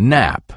nap.